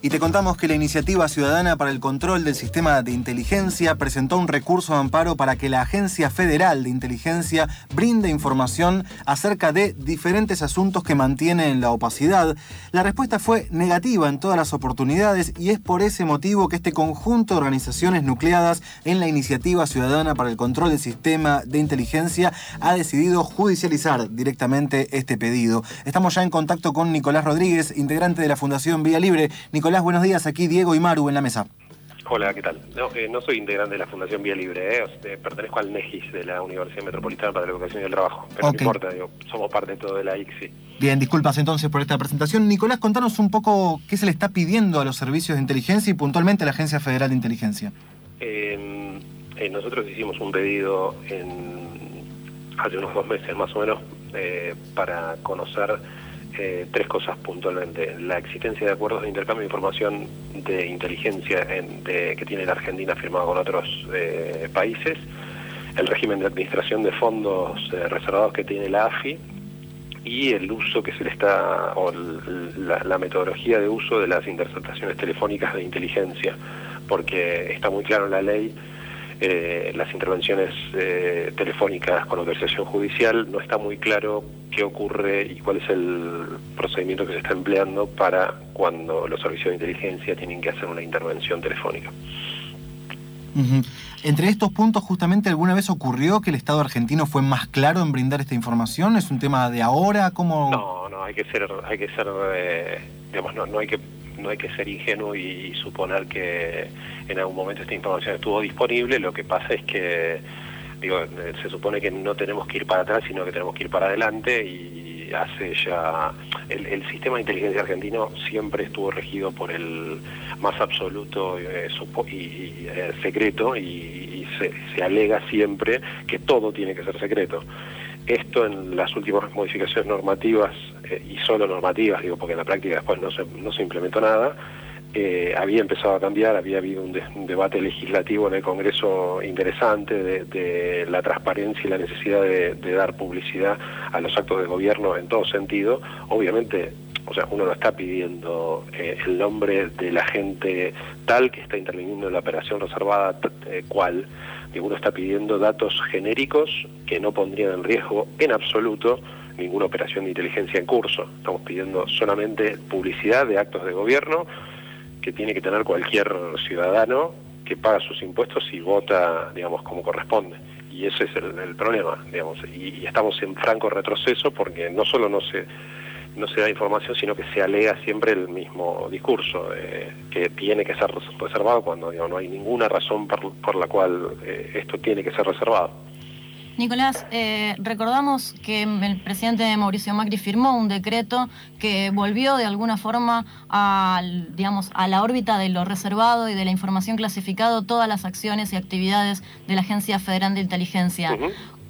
Y te contamos que la Iniciativa Ciudadana para el Control del Sistema de Inteligencia presentó un recurso de amparo para que la Agencia Federal de Inteligencia brinde información acerca de diferentes asuntos que mantienen la opacidad. La respuesta fue negativa en todas las oportunidades y es por ese motivo que este conjunto de organizaciones nucleadas en la Iniciativa Ciudadana para el Control del Sistema de Inteligencia ha decidido judicializar directamente este pedido. Estamos ya en contacto con Nicolás Rodríguez, integrante de la Fundación Vía Libre. Buenos días. Aquí Diego y Maru en la mesa. Hola, ¿qué tal? No, eh, no soy integrante de la Fundación Vía Libre, eh, pertenezco al NEGIS de la Universidad Metropolitana para la Educación y el Trabajo. Pero no importa, digo, somos parte de todo de la ICSI. Bien, disculpas entonces por esta presentación. Nicolás, contanos un poco qué se le está pidiendo a los servicios de inteligencia y puntualmente a la Agencia Federal de Inteligencia. Eh, nosotros hicimos un pedido en, hace unos dos meses más o menos para conocer eh, tres cosas puntualmente. La existencia de acuerdos de intercambio de información de inteligencia que tiene la Argentina firmado con otros eh, países, el régimen de administración de fondos eh, reservados que tiene la AFI. Y el uso que se le está, o la, metodología de uso de las interceptaciones telefónicas de inteligencia, porque está muy claro en la ley eh, las intervenciones eh, telefónicas con autorización judicial, no está muy claro qué ocurre y cuál es el procedimiento que se está empleando para cuando los servicios de inteligencia tienen que hacer una intervención telefónica. Entre estos puntos, justamente, ¿alguna vez ocurrió que el Estado argentino fue más claro en brindar esta información? ¿Es un tema de ahora? ¿Cómo...? No, no, hay que ser, hay que ser, eh, digamos, no, no hay que no hay que ser ingenuo y, suponer que en algún momento esta información estuvo disponible, lo que pasa es que digo, se supone que no tenemos que ir para atrás, sino que tenemos que ir para adelante y hace ya el, sistema de inteligencia argentino siempre estuvo regido por el más absoluto eh, y, eh, secreto y, se, se alega siempre que todo tiene que ser secreto. Esto en las últimas modificaciones normativas, eh, y solo normativas, digo, porque en la práctica después no se, implementó nada, eh, había empezado a cambiar, había habido un, debate legislativo en el Congreso interesante de, la transparencia y la necesidad de, dar publicidad a los actos de gobierno en todo sentido. Obviamente, o sea, uno no está pidiendo eh, el nombre de la gente tal que está interviniendo en la operación reservada cual, uno está pidiendo datos genéricos que no pondrían en riesgo en absoluto ninguna operación de inteligencia en curso. Estamos pidiendo solamente publicidad de actos de gobierno que tiene que tener cualquier ciudadano que paga sus impuestos y vota, digamos, como corresponde. Y ese es el, problema, digamos. y estamos en franco retroceso porque no solo no se no se da información, sino que se alega siempre el mismo discurso, eh, que tiene que ser reservado cuando no hay ninguna razón por, la cual eh, esto tiene que ser reservado. Nicolás, eh, recordamos que el presidente Mauricio Macri firmó un decreto que volvió de alguna forma a, digamos, a la órbita de lo reservado y de la información clasificado todas las acciones y actividades de la Agencia Federal de Inteligencia.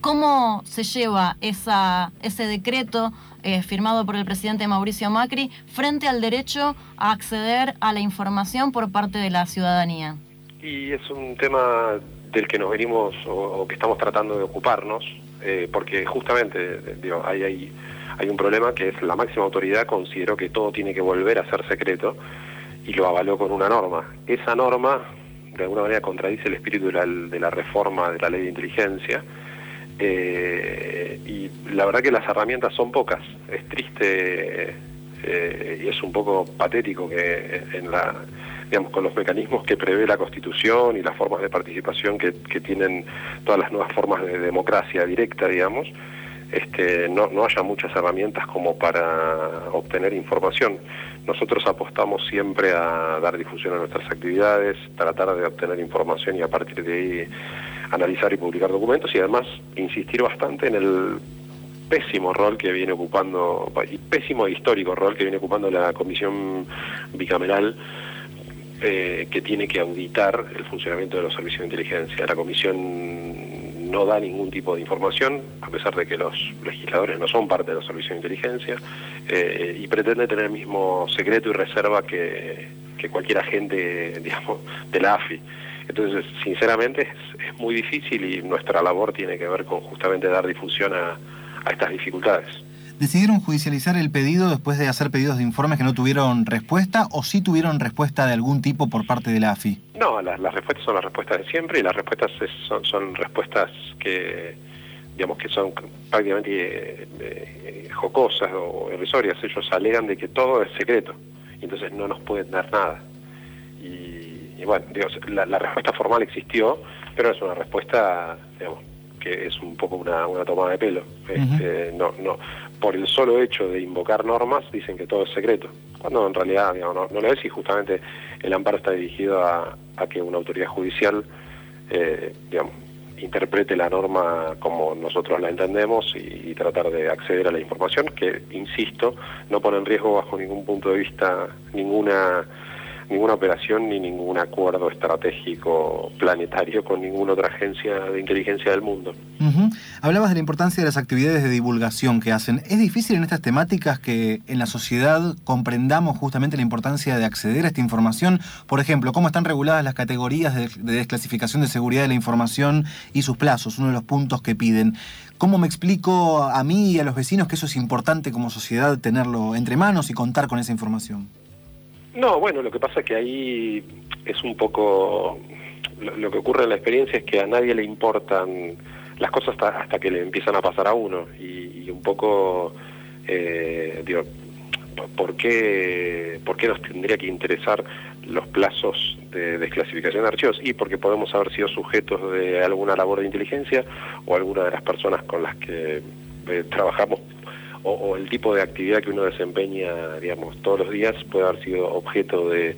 ¿Cómo se lleva esa, ese decreto eh, firmado por el presidente Mauricio Macri frente al derecho a acceder a la información por parte de la ciudadanía? Y es un tema del que nos venimos o, que estamos tratando de ocuparnos, eh, porque justamente digo, hay, un problema que es la máxima autoridad consideró que todo tiene que volver a ser secreto y lo avaló con una norma. Esa norma de alguna manera contradice el espíritu de la reforma de la ley de inteligencia eh, y la verdad que las herramientas son pocas. Es triste eh, y es un poco patético que en la digamos con los mecanismos que prevé la Constitución y las formas de participación que, tienen todas las nuevas formas de democracia directa, digamos, este, no, no haya muchas herramientas como para obtener información. Nosotros apostamos siempre a dar difusión a nuestras actividades, tratar de obtener información y a partir de ahí analizar y publicar documentos y además insistir bastante en el pésimo rol que viene ocupando, pésimo e histórico rol que viene ocupando la comisión bicameral eh, que tiene que auditar el funcionamiento de los servicios de inteligencia. La comisión no da ningún tipo de información, a pesar de que los legisladores no son parte de los servicios de inteligencia, eh, y pretende tener el mismo secreto y reserva que, que cualquier agente, digamos, de la AFI. Entonces, sinceramente, es, muy difícil y nuestra labor tiene que ver con justamente dar difusión a, estas dificultades. ¿Decidieron judicializar el pedido después de hacer pedidos de informes que no tuvieron respuesta o sí tuvieron respuesta de algún tipo por parte de la AFI? No, las, respuestas son las respuestas de siempre y las respuestas son, respuestas que digamos que son prácticamente eh, eh, jocosas o irrisorias. Ellos alegan de que todo es secreto y entonces no nos pueden dar nada. Y, bueno, la, respuesta formal existió, pero es una respuesta, digamos, que es un poco una, una tomada de pelo. Este, no, no, por el solo hecho de invocar normas dicen que todo es secreto, cuando en realidad no, lo es y justamente el amparo está dirigido a, que una autoridad judicial eh, digamos, interprete la norma como nosotros la entendemos y, tratar de acceder a la información que, insisto, no pone en riesgo bajo ningún punto de vista ninguna ninguna operación ni ningún acuerdo estratégico planetario con ninguna otra agencia de inteligencia del mundo. Hablabas de la importancia de las actividades de divulgación que hacen. ¿Es difícil en estas temáticas que en la sociedad comprendamos justamente la importancia de acceder a esta información? Por ejemplo, cómo están reguladas las categorías de, desclasificación de seguridad de la información y sus plazos, uno de los puntos que piden. ¿Cómo me explico a mí y a los vecinos que eso es importante como sociedad tenerlo entre manos y contar con esa información? No, bueno, lo que pasa es que ahí es un poco... Lo, que ocurre en la experiencia es que a nadie le importan las cosas hasta, que le empiezan a pasar a uno y, un poco, eh, digo, ¿por qué, ¿por qué nos tendría que interesar los plazos de desclasificación de archivos? Y porque podemos haber sido sujetos de alguna labor de inteligencia o alguna de las personas con las que eh, trabajamos o, el tipo de actividad que uno desempeña, digamos, todos los días puede haber sido objeto de,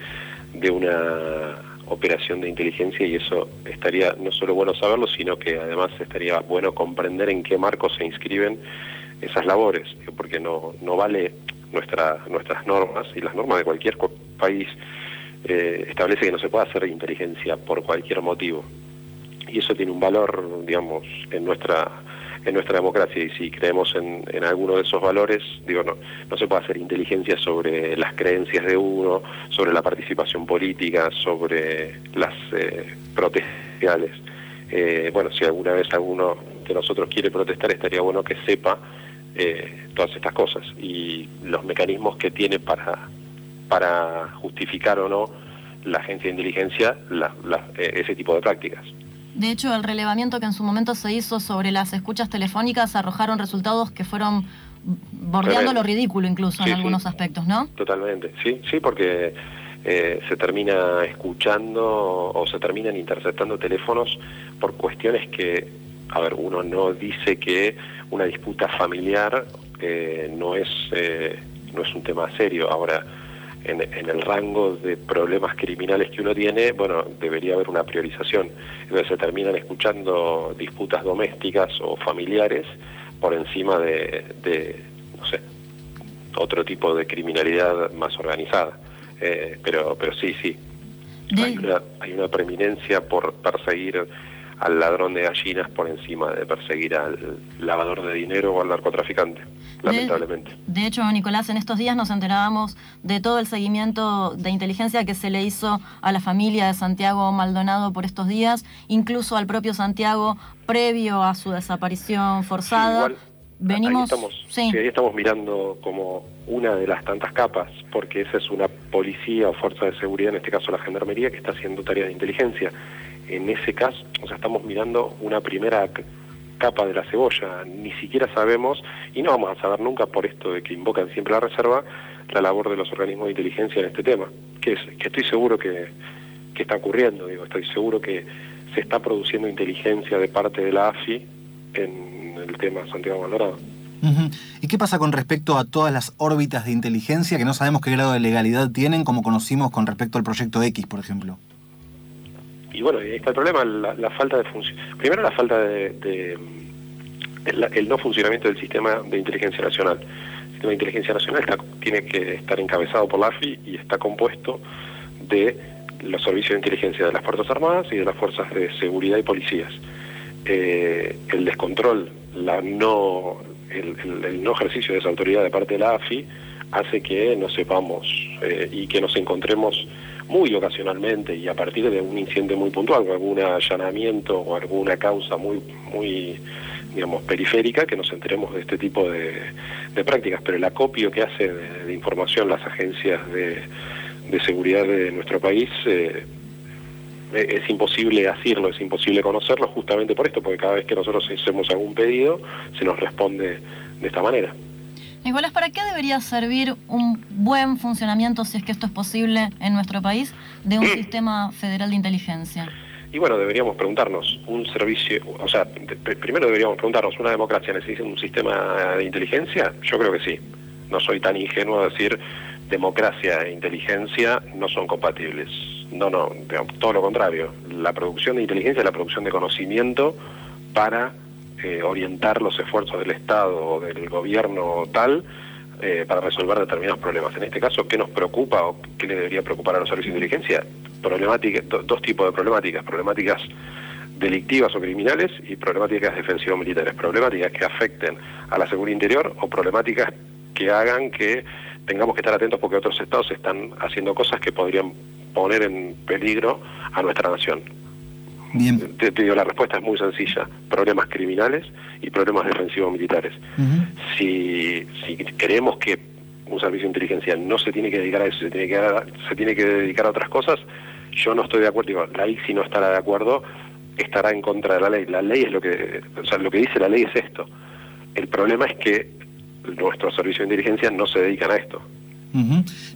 de una operación de inteligencia y eso estaría no solo bueno saberlo, sino que además estaría bueno comprender en qué marco se inscriben esas labores, porque no, no vale nuestra, nuestras normas y las normas de cualquier país eh, establece que no se puede hacer inteligencia por cualquier motivo. Y eso tiene un valor, digamos, en nuestra en nuestra democracia y si creemos en, en alguno de esos valores, digo, no, no se puede hacer inteligencia sobre las creencias de uno, sobre la participación política, sobre las eh, protestas eh, bueno, si alguna vez alguno de nosotros quiere protestar, estaría bueno que sepa eh, todas estas cosas y los mecanismos que tiene para, para justificar o no la agencia de inteligencia ese tipo de prácticas. De hecho, el relevamiento que en su momento se hizo sobre las escuchas telefónicas arrojaron resultados que fueron bordeando lo ridículo incluso en algunos aspectos, ¿no? Totalmente, sí, sí, porque eh, se termina escuchando o se terminan interceptando teléfonos por cuestiones que, a ver, uno no dice que una disputa familiar eh, no es eh, no es un tema serio. Ahora, en, el rango de problemas criminales que uno tiene, bueno, debería haber una priorización. Entonces se terminan escuchando disputas domésticas o familiares por encima de, no sé, otro tipo de criminalidad más organizada. Eh, pero, pero sí, sí. Hay una, hay una preeminencia por perseguir al ladrón de gallinas por encima de perseguir al lavador de dinero o al narcotraficante, lamentablemente. De, hecho, Nicolás, en estos días nos enterábamos de todo el seguimiento de inteligencia que se le hizo a la familia de Santiago Maldonado por estos días, incluso al propio Santiago previo a su desaparición forzada. Venimos, ahí estamos, sí. ahí estamos mirando como una de las tantas capas, porque esa es una policía o fuerza de seguridad, en este caso la gendarmería, que está haciendo tareas de inteligencia en ese caso, o sea, estamos mirando una primera capa de la cebolla, ni siquiera sabemos, y no vamos a saber nunca por esto de que invocan siempre la reserva, la labor de los organismos de inteligencia en este tema, que, es, que estoy seguro que, está ocurriendo, digo, estoy seguro que se está produciendo inteligencia de parte de la AFI en el tema Santiago Valorado. ¿Y qué pasa con respecto a todas las órbitas de inteligencia que no sabemos qué grado de legalidad tienen, como conocimos con respecto al proyecto X, por ejemplo? Y bueno, ahí está el problema, la, falta de función. Primero la falta de, el, no funcionamiento del sistema de inteligencia nacional. El sistema de inteligencia nacional tiene que estar encabezado por la AFI y está compuesto de los servicios de inteligencia de las Fuerzas Armadas y de las Fuerzas de Seguridad y Policías. Eh, el descontrol, la no, el, no ejercicio de esa autoridad de parte de la AFI hace que no sepamos eh, y que nos encontremos muy ocasionalmente y a partir de un incidente muy puntual, algún allanamiento o alguna causa muy, muy digamos, periférica que nos enteremos de este tipo de, prácticas, pero el acopio que hace de, información las agencias de, seguridad de nuestro país eh, es imposible hacerlo, es imposible conocerlo justamente por esto, porque cada vez que nosotros hacemos algún pedido se nos responde de esta manera. Nicolás, ¿para qué debería servir un buen funcionamiento, si es que esto es posible en nuestro país, de un sistema federal de inteligencia? Y bueno, deberíamos preguntarnos, un servicio, o sea, primero deberíamos preguntarnos, ¿una democracia necesita un sistema de inteligencia? Yo creo que sí. No soy tan ingenuo de decir democracia e inteligencia no son compatibles. No, no, todo lo contrario. La producción de inteligencia es la producción de conocimiento para eh, orientar los esfuerzos del Estado o del gobierno tal eh, para resolver determinados problemas. En este caso, ¿qué nos preocupa o qué le debería preocupar a los servicios de inteligencia? Problemática, dos tipos de problemáticas, problemáticas delictivas o criminales y problemáticas defensivas militares, problemáticas que afecten a la seguridad interior o problemáticas que hagan que tengamos que estar atentos porque otros estados están haciendo cosas que podrían poner en peligro a nuestra nación. Bien. Te, digo, la respuesta es muy sencilla. Problemas criminales y problemas defensivos militares. si, si queremos que un servicio de inteligencia no se tiene que dedicar a eso, se tiene que, se tiene que dedicar a otras cosas, yo no estoy de acuerdo. Digo, la ICSI no estará de acuerdo, estará en contra de la ley. La ley es lo que, o sea, lo que dice la ley es esto. El problema es que nuestros servicios de inteligencia no se dedican a esto.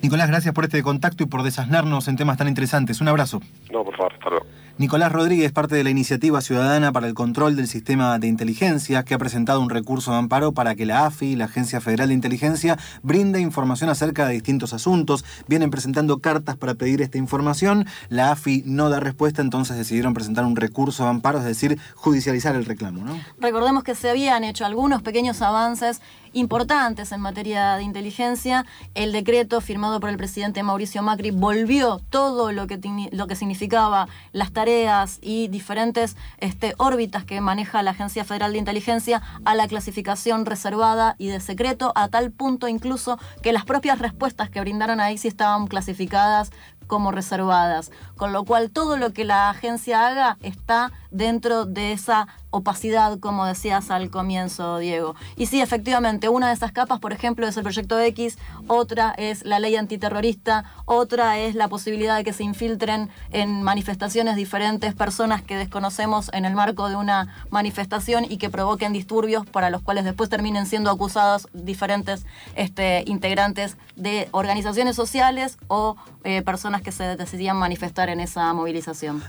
Nicolás, gracias por este contacto y por desasnarnos en temas tan interesantes. Un abrazo. No, por favor, hasta luego. Nicolás Rodríguez, parte de la Iniciativa Ciudadana para el Control del Sistema de Inteligencia, que ha presentado un recurso de amparo para que la AFI, la Agencia Federal de Inteligencia, brinde información acerca de distintos asuntos. Vienen presentando cartas para pedir esta información. La AFI no da respuesta, entonces decidieron presentar un recurso de amparo, es decir, judicializar el reclamo. ¿no? Recordemos que se habían hecho algunos pequeños avances importantes en materia de inteligencia. El decreto firmado por el presidente Mauricio Macri volvió todo lo que, lo que significaba las tareas tareas y diferentes este, órbitas que maneja la Agencia Federal de Inteligencia a la clasificación reservada y de secreto, a tal punto incluso que las propias respuestas que brindaron ahí sí estaban clasificadas como reservadas, con lo cual todo lo que la agencia haga está dentro de esa opacidad, como decías al comienzo, Diego. Y sí, efectivamente, una de esas capas, por ejemplo, es el proyecto X, otra es la ley antiterrorista, otra es la posibilidad de que se infiltren en manifestaciones diferentes personas que desconocemos en el marco de una manifestación y que provoquen disturbios para los cuales después terminen siendo acusados diferentes este, integrantes de organizaciones sociales o eh, que se decidían manifestar en esa movilización.